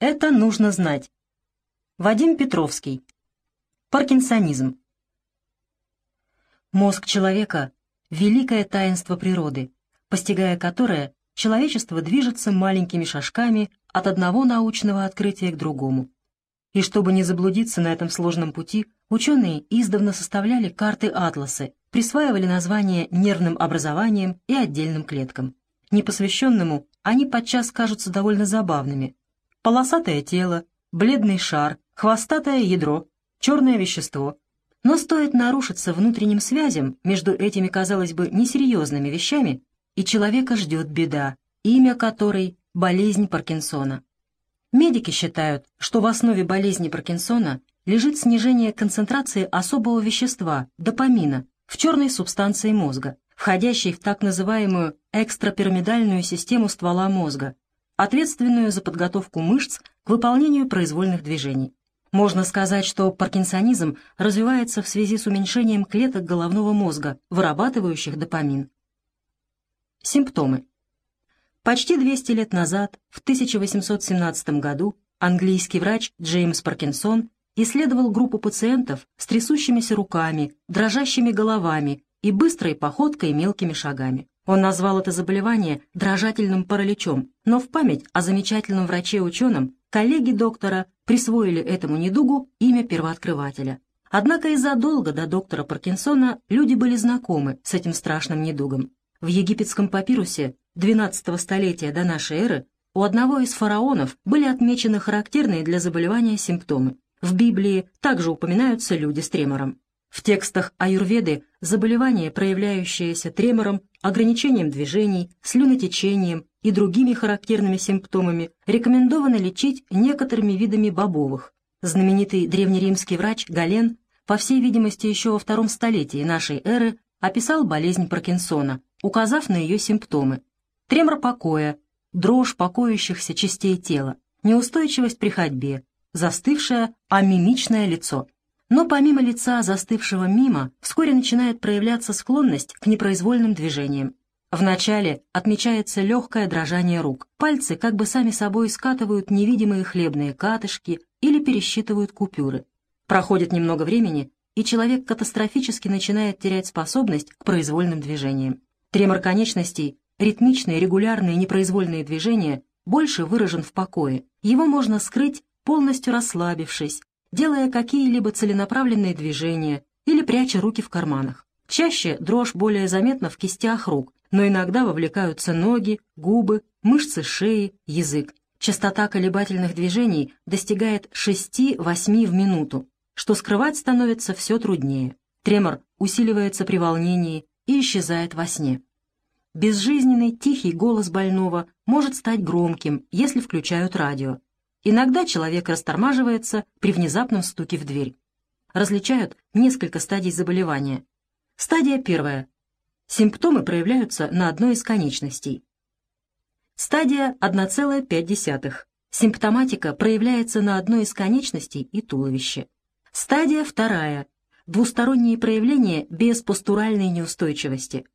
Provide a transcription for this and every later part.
Это нужно знать. Вадим Петровский. Паркинсонизм. Мозг человека — великое таинство природы, постигая которое человечество движется маленькими шажками от одного научного открытия к другому. И чтобы не заблудиться на этом сложном пути, ученые издавна составляли карты-атласы, присваивали названия нервным образованиям и отдельным клеткам. Непосвященному они подчас кажутся довольно забавными. Полосатое тело, бледный шар, хвостатое ядро, черное вещество. Но стоит нарушиться внутренним связям между этими, казалось бы, несерьезными вещами, и человека ждет беда, имя которой – болезнь Паркинсона. Медики считают, что в основе болезни Паркинсона лежит снижение концентрации особого вещества – допамина в черной субстанции мозга, входящей в так называемую экстрапирамидальную систему ствола мозга, ответственную за подготовку мышц к выполнению произвольных движений. Можно сказать, что паркинсонизм развивается в связи с уменьшением клеток головного мозга, вырабатывающих допамин. Симптомы. Почти 200 лет назад, в 1817 году, английский врач Джеймс Паркинсон исследовал группу пациентов с трясущимися руками, дрожащими головами и быстрой походкой мелкими шагами. Он назвал это заболевание дрожательным параличом, но в память о замечательном враче-ученом коллеги доктора присвоили этому недугу имя первооткрывателя. Однако и задолго до доктора Паркинсона люди были знакомы с этим страшным недугом. В египетском папирусе XII столетия до нашей эры у одного из фараонов были отмечены характерные для заболевания симптомы. В Библии также упоминаются люди с тремором. В текстах аюрведы заболевания, проявляющиеся тремором, ограничением движений, слюнотечением и другими характерными симптомами, рекомендовано лечить некоторыми видами бобовых. Знаменитый древнеримский врач Гален, по всей видимости еще во втором столетии нашей эры, описал болезнь Паркинсона, указав на ее симптомы. Тремор покоя, дрожь покоящихся частей тела, неустойчивость при ходьбе, застывшее амимичное лицо. Но помимо лица, застывшего мимо, вскоре начинает проявляться склонность к непроизвольным движениям. Вначале отмечается легкое дрожание рук. Пальцы как бы сами собой скатывают невидимые хлебные катышки или пересчитывают купюры. Проходит немного времени, и человек катастрофически начинает терять способность к произвольным движениям. Тремор конечностей, ритмичные, регулярные, непроизвольные движения больше выражен в покое. Его можно скрыть, полностью расслабившись, делая какие-либо целенаправленные движения или пряча руки в карманах. Чаще дрожь более заметна в кистях рук, но иногда вовлекаются ноги, губы, мышцы шеи, язык. Частота колебательных движений достигает 6-8 в минуту, что скрывать становится все труднее. Тремор усиливается при волнении и исчезает во сне. Безжизненный тихий голос больного может стать громким, если включают радио. Иногда человек растормаживается при внезапном стуке в дверь. Различают несколько стадий заболевания. Стадия первая. Симптомы проявляются на одной из конечностей. Стадия 1,5. Симптоматика проявляется на одной из конечностей и туловища. Стадия вторая. Двусторонние проявления без постуральной неустойчивости.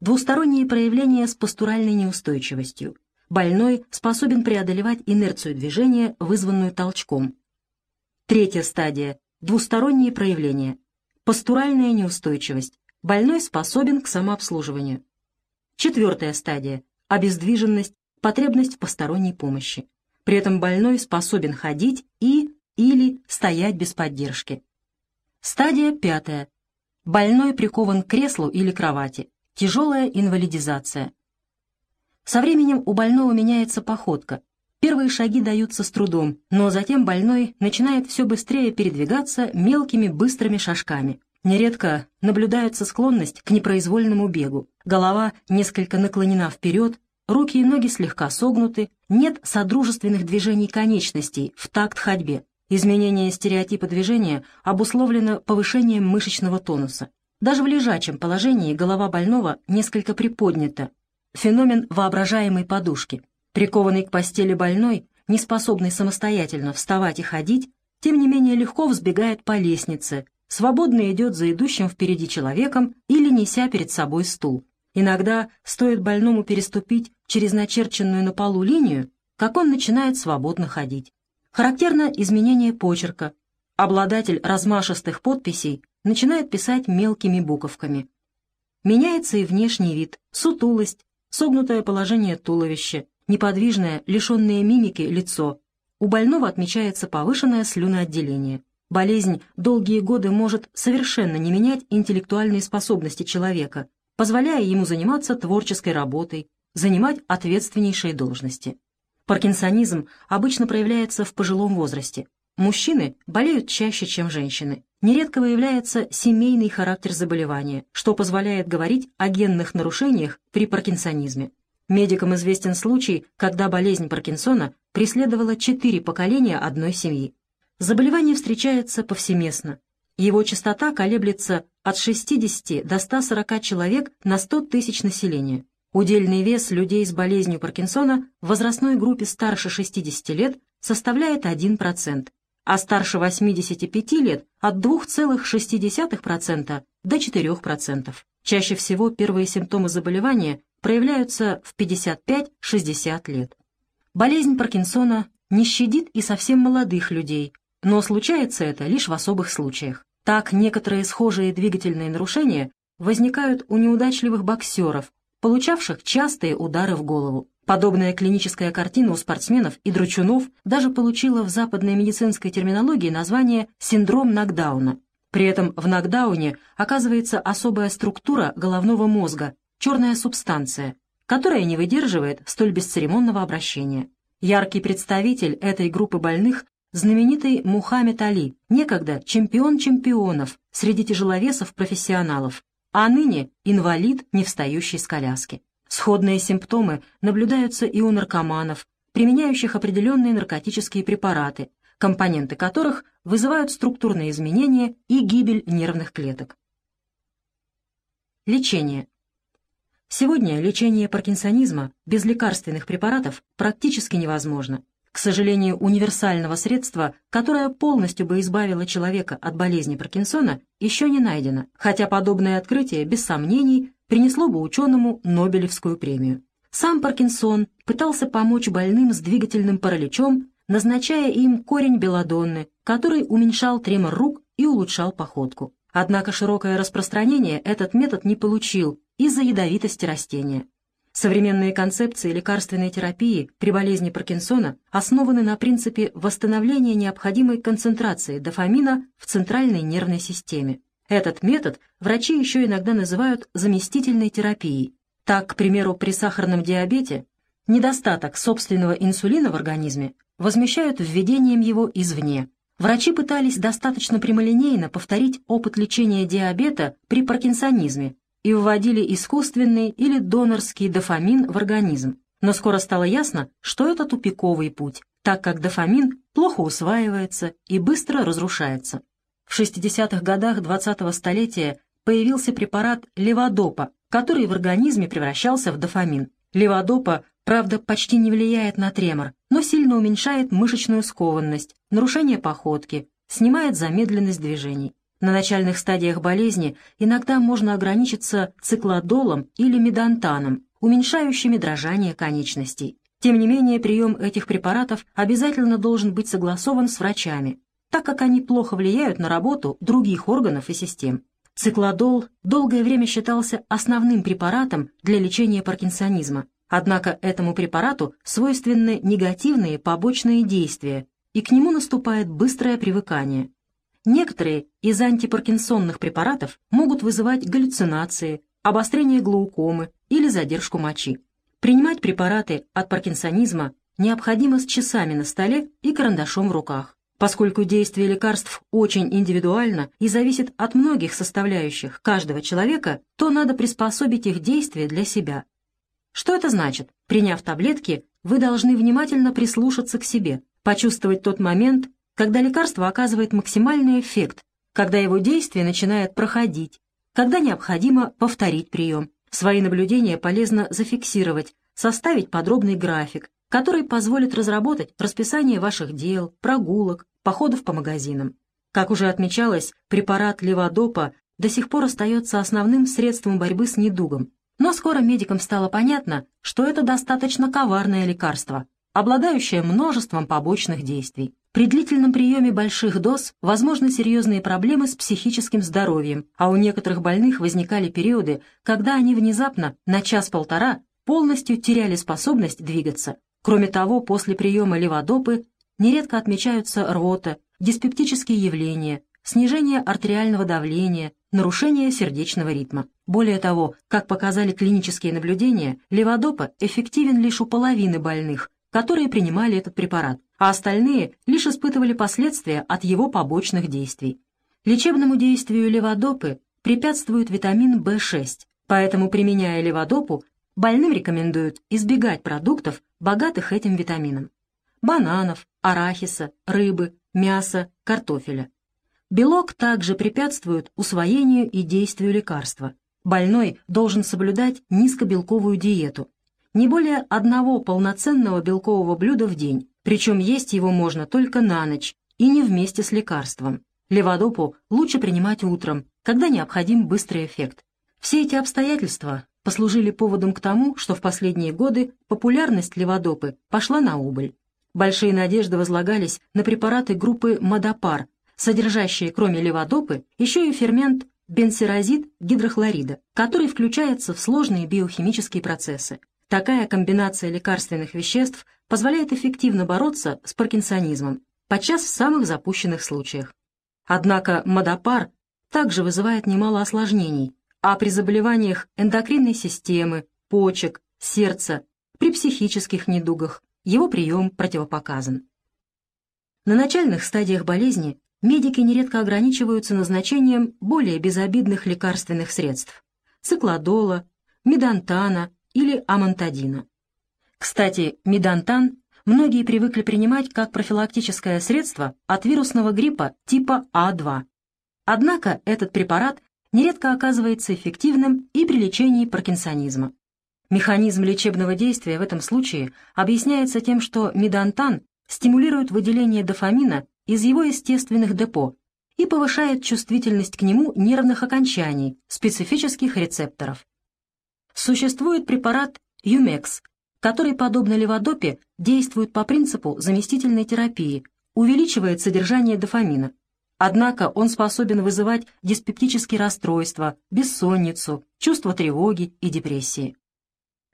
Двусторонние проявления с постуральной неустойчивостью больной способен преодолевать инерцию движения, вызванную толчком. Третья стадия – двусторонние проявления. Постуральная неустойчивость. Больной способен к самообслуживанию. Четвертая стадия – обездвиженность, потребность в посторонней помощи. При этом больной способен ходить и или стоять без поддержки. Стадия пятая. Больной прикован к креслу или кровати. Тяжелая инвалидизация. Со временем у больного меняется походка. Первые шаги даются с трудом, но затем больной начинает все быстрее передвигаться мелкими быстрыми шажками. Нередко наблюдается склонность к непроизвольному бегу. Голова несколько наклонена вперед, руки и ноги слегка согнуты, нет содружественных движений конечностей в такт ходьбе. Изменение стереотипа движения обусловлено повышением мышечного тонуса. Даже в лежачем положении голова больного несколько приподнята, феномен воображаемой подушки. Прикованный к постели больной, не способный самостоятельно вставать и ходить, тем не менее легко взбегает по лестнице, свободно идет за идущим впереди человеком или неся перед собой стул. Иногда стоит больному переступить через начерченную на полу линию, как он начинает свободно ходить. Характерно изменение почерка. Обладатель размашистых подписей начинает писать мелкими буковками. Меняется и внешний вид, сутулость, согнутое положение туловища, неподвижное, лишенное мимики лицо. У больного отмечается повышенное слюноотделение. Болезнь долгие годы может совершенно не менять интеллектуальные способности человека, позволяя ему заниматься творческой работой, занимать ответственнейшие должности. Паркинсонизм обычно проявляется в пожилом возрасте. Мужчины болеют чаще, чем женщины. Нередко выявляется семейный характер заболевания, что позволяет говорить о генных нарушениях при паркинсонизме. Медикам известен случай, когда болезнь Паркинсона преследовала четыре поколения одной семьи. Заболевание встречается повсеместно. Его частота колеблется от 60 до 140 человек на 100 тысяч населения. Удельный вес людей с болезнью Паркинсона в возрастной группе старше 60 лет составляет 1%, а старше 85 лет от 2,6% до 4%. Чаще всего первые симптомы заболевания проявляются в 55-60 лет. Болезнь Паркинсона не щадит и совсем молодых людей, но случается это лишь в особых случаях. Так некоторые схожие двигательные нарушения возникают у неудачливых боксеров, получавших частые удары в голову. Подобная клиническая картина у спортсменов и дручунов даже получила в западной медицинской терминологии название «синдром нокдауна». При этом в нокдауне оказывается особая структура головного мозга, черная субстанция, которая не выдерживает столь бесцеремонного обращения. Яркий представитель этой группы больных знаменитый Мухаммед Али, некогда чемпион чемпионов среди тяжеловесов-профессионалов, а ныне инвалид, не встающий с коляски. Сходные симптомы наблюдаются и у наркоманов, применяющих определенные наркотические препараты, компоненты которых вызывают структурные изменения и гибель нервных клеток. Лечение. Сегодня лечение паркинсонизма без лекарственных препаратов практически невозможно. К сожалению, универсального средства, которое полностью бы избавило человека от болезни Паркинсона, еще не найдено, хотя подобное открытие, без сомнений, принесло бы ученому Нобелевскую премию. Сам Паркинсон пытался помочь больным с двигательным параличом, назначая им корень белладонны, который уменьшал тремор рук и улучшал походку. Однако широкое распространение этот метод не получил из-за ядовитости растения. Современные концепции лекарственной терапии при болезни Паркинсона основаны на принципе восстановления необходимой концентрации дофамина в центральной нервной системе. Этот метод врачи еще иногда называют заместительной терапией. Так, к примеру, при сахарном диабете недостаток собственного инсулина в организме возмещают введением его извне. Врачи пытались достаточно прямолинейно повторить опыт лечения диабета при паркинсонизме, и вводили искусственный или донорский дофамин в организм. Но скоро стало ясно, что это тупиковый путь, так как дофамин плохо усваивается и быстро разрушается. В 60-х годах 20-го столетия появился препарат леводопа, который в организме превращался в дофамин. Леводопа, правда, почти не влияет на тремор, но сильно уменьшает мышечную скованность, нарушение походки, снимает замедленность движений. На начальных стадиях болезни иногда можно ограничиться циклодолом или медантаном, уменьшающими дрожание конечностей. Тем не менее, прием этих препаратов обязательно должен быть согласован с врачами, так как они плохо влияют на работу других органов и систем. Циклодол долгое время считался основным препаратом для лечения паркинсонизма, однако этому препарату свойственны негативные побочные действия, и к нему наступает быстрое привыкание. Некоторые из антипаркинсонных препаратов могут вызывать галлюцинации, обострение глаукомы или задержку мочи. Принимать препараты от паркинсонизма необходимо с часами на столе и карандашом в руках. Поскольку действие лекарств очень индивидуально и зависит от многих составляющих каждого человека, то надо приспособить их действие для себя. Что это значит? Приняв таблетки, вы должны внимательно прислушаться к себе, почувствовать тот момент, когда лекарство оказывает максимальный эффект, когда его действие начинает проходить, когда необходимо повторить прием. Свои наблюдения полезно зафиксировать, составить подробный график, который позволит разработать расписание ваших дел, прогулок, походов по магазинам. Как уже отмечалось, препарат леводопа до сих пор остается основным средством борьбы с недугом, но скоро медикам стало понятно, что это достаточно коварное лекарство, обладающее множеством побочных действий. При длительном приеме больших доз возможны серьезные проблемы с психическим здоровьем, а у некоторых больных возникали периоды, когда они внезапно на час-полтора полностью теряли способность двигаться. Кроме того, после приема леводопы нередко отмечаются рвота, диспептические явления, снижение артериального давления, нарушение сердечного ритма. Более того, как показали клинические наблюдения, леводопа эффективен лишь у половины больных, которые принимали этот препарат, а остальные лишь испытывали последствия от его побочных действий. Лечебному действию леводопы препятствует витамин В6, поэтому, применяя леводопу, больным рекомендуют избегать продуктов, богатых этим витамином. Бананов, арахиса, рыбы, мяса, картофеля. Белок также препятствует усвоению и действию лекарства. Больной должен соблюдать низкобелковую диету, не более одного полноценного белкового блюда в день, причем есть его можно только на ночь и не вместе с лекарством. Леводопу лучше принимать утром, когда необходим быстрый эффект. Все эти обстоятельства послужили поводом к тому, что в последние годы популярность леводопы пошла на убыль. Большие надежды возлагались на препараты группы Мадапар, содержащие кроме леводопы еще и фермент бенсерозид гидрохлорида, который включается в сложные биохимические процессы. Такая комбинация лекарственных веществ позволяет эффективно бороться с паркинсонизмом, подчас в самых запущенных случаях. Однако модопар также вызывает немало осложнений, а при заболеваниях эндокринной системы, почек, сердца, при психических недугах его прием противопоказан. На начальных стадиях болезни медики нередко ограничиваются назначением более безобидных лекарственных средств – циклодола, медантана или амантадина. Кстати, медантан многие привыкли принимать как профилактическое средство от вирусного гриппа типа А2. Однако этот препарат нередко оказывается эффективным и при лечении паркинсонизма. Механизм лечебного действия в этом случае объясняется тем, что медантан стимулирует выделение дофамина из его естественных депо и повышает чувствительность к нему нервных окончаний, специфических рецепторов. Существует препарат Юмекс, который, подобно леводопе, действует по принципу заместительной терапии, увеличивает содержание дофамина. Однако он способен вызывать диспептические расстройства, бессонницу, чувство тревоги и депрессии.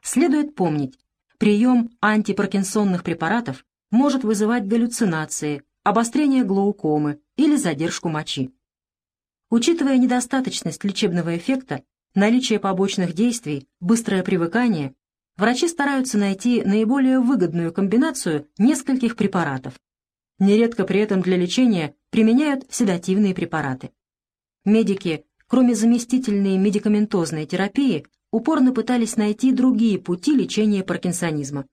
Следует помнить, прием антипаркинсонных препаратов может вызывать галлюцинации, обострение глаукомы или задержку мочи. Учитывая недостаточность лечебного эффекта, наличие побочных действий, быстрое привыкание, врачи стараются найти наиболее выгодную комбинацию нескольких препаратов. Нередко при этом для лечения применяют седативные препараты. Медики, кроме заместительной медикаментозной терапии, упорно пытались найти другие пути лечения паркинсонизма.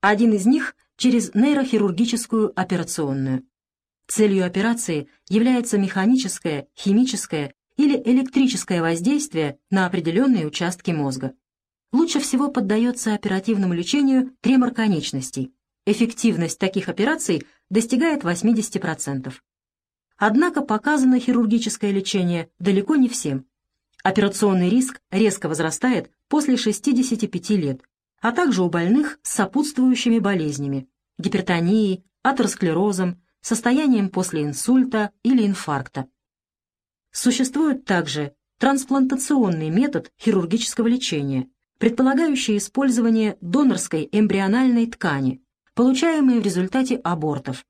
Один из них – через нейрохирургическую операционную. Целью операции является механическое, химическое или электрическое воздействие на определенные участки мозга. Лучше всего поддается оперативному лечению тремор конечностей. Эффективность таких операций достигает 80%. Однако показано хирургическое лечение далеко не всем. Операционный риск резко возрастает после 65 лет, а также у больных с сопутствующими болезнями – гипертонией, атеросклерозом, состоянием после инсульта или инфаркта. Существует также трансплантационный метод хирургического лечения, предполагающий использование донорской эмбриональной ткани, получаемой в результате абортов.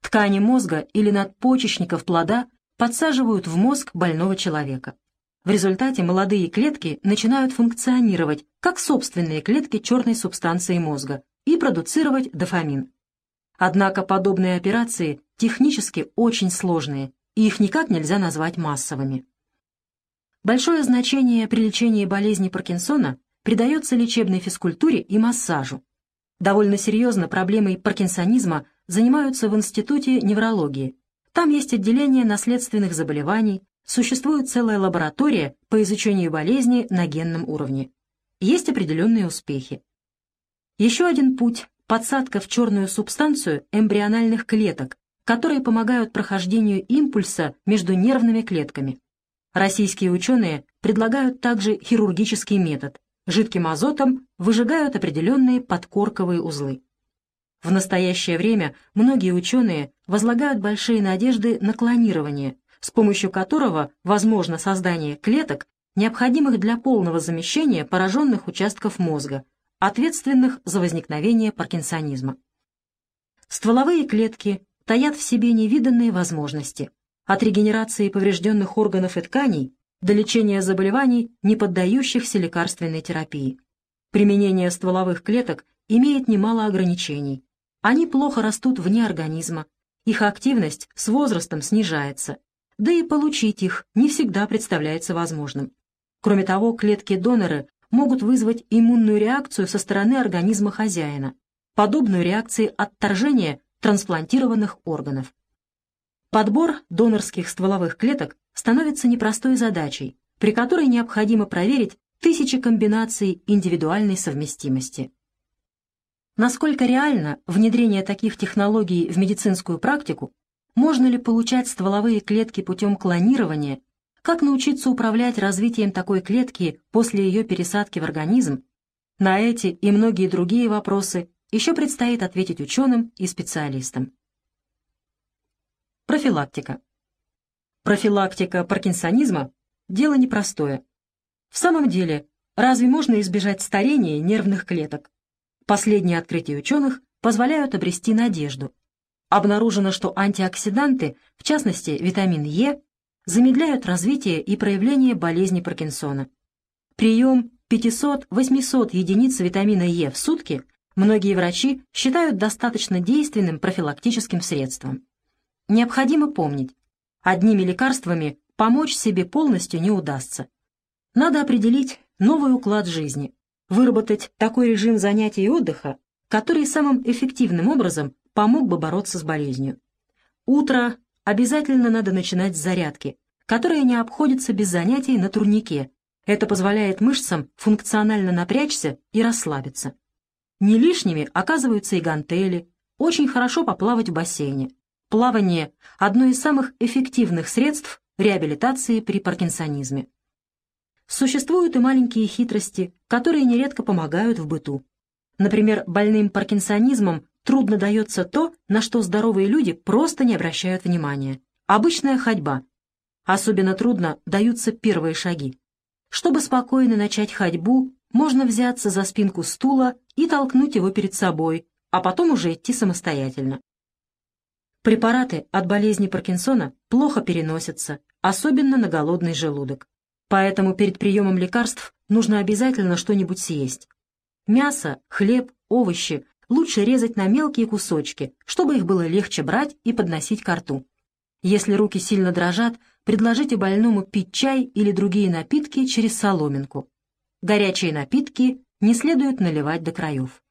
Ткани мозга или надпочечников плода подсаживают в мозг больного человека. В результате молодые клетки начинают функционировать как собственные клетки черной субстанции мозга и продуцировать дофамин. Однако подобные операции технически очень сложные и их никак нельзя назвать массовыми. Большое значение при лечении болезни Паркинсона придается лечебной физкультуре и массажу. Довольно серьезно проблемой паркинсонизма занимаются в Институте неврологии. Там есть отделение наследственных заболеваний, существует целая лаборатория по изучению болезни на генном уровне. Есть определенные успехи. Еще один путь – подсадка в черную субстанцию эмбриональных клеток, которые помогают прохождению импульса между нервными клетками. Российские ученые предлагают также хирургический метод. Жидким азотом выжигают определенные подкорковые узлы. В настоящее время многие ученые возлагают большие надежды на клонирование, с помощью которого возможно создание клеток, необходимых для полного замещения пораженных участков мозга, ответственных за возникновение паркинсонизма. Стволовые клетки таят в себе невиданные возможности, от регенерации поврежденных органов и тканей до лечения заболеваний, не поддающихся лекарственной терапии. Применение стволовых клеток имеет немало ограничений. Они плохо растут вне организма, их активность с возрастом снижается, да и получить их не всегда представляется возможным. Кроме того, клетки-доноры могут вызвать иммунную реакцию со стороны организма хозяина, подобную реакции отторжения трансплантированных органов. Подбор донорских стволовых клеток становится непростой задачей, при которой необходимо проверить тысячи комбинаций индивидуальной совместимости. Насколько реально внедрение таких технологий в медицинскую практику, можно ли получать стволовые клетки путем клонирования, как научиться управлять развитием такой клетки после ее пересадки в организм, на эти и многие другие вопросы еще предстоит ответить ученым и специалистам. Профилактика. Профилактика паркинсонизма – дело непростое. В самом деле, разве можно избежать старения нервных клеток? Последние открытия ученых позволяют обрести надежду. Обнаружено, что антиоксиданты, в частности витамин Е, замедляют развитие и проявление болезни Паркинсона. Прием 500-800 единиц витамина Е в сутки многие врачи считают достаточно действенным профилактическим средством. Необходимо помнить, одними лекарствами помочь себе полностью не удастся. Надо определить новый уклад жизни, выработать такой режим занятий и отдыха, который самым эффективным образом помог бы бороться с болезнью. Утро обязательно надо начинать с зарядки, которая не обходится без занятий на турнике. Это позволяет мышцам функционально напрячься и расслабиться. Не лишними оказываются и гантели, очень хорошо поплавать в бассейне. Плавание – одно из самых эффективных средств реабилитации при паркинсонизме. Существуют и маленькие хитрости, которые нередко помогают в быту. Например, больным паркинсонизмом трудно дается то, на что здоровые люди просто не обращают внимания. Обычная ходьба. Особенно трудно даются первые шаги. Чтобы спокойно начать ходьбу, можно взяться за спинку стула и толкнуть его перед собой, а потом уже идти самостоятельно. Препараты от болезни Паркинсона плохо переносятся, особенно на голодный желудок. Поэтому перед приемом лекарств нужно обязательно что-нибудь съесть. Мясо, хлеб, овощи лучше резать на мелкие кусочки, чтобы их было легче брать и подносить к рту. Если руки сильно дрожат, предложите больному пить чай или другие напитки через соломинку. Горячие напитки не следует наливать до краев.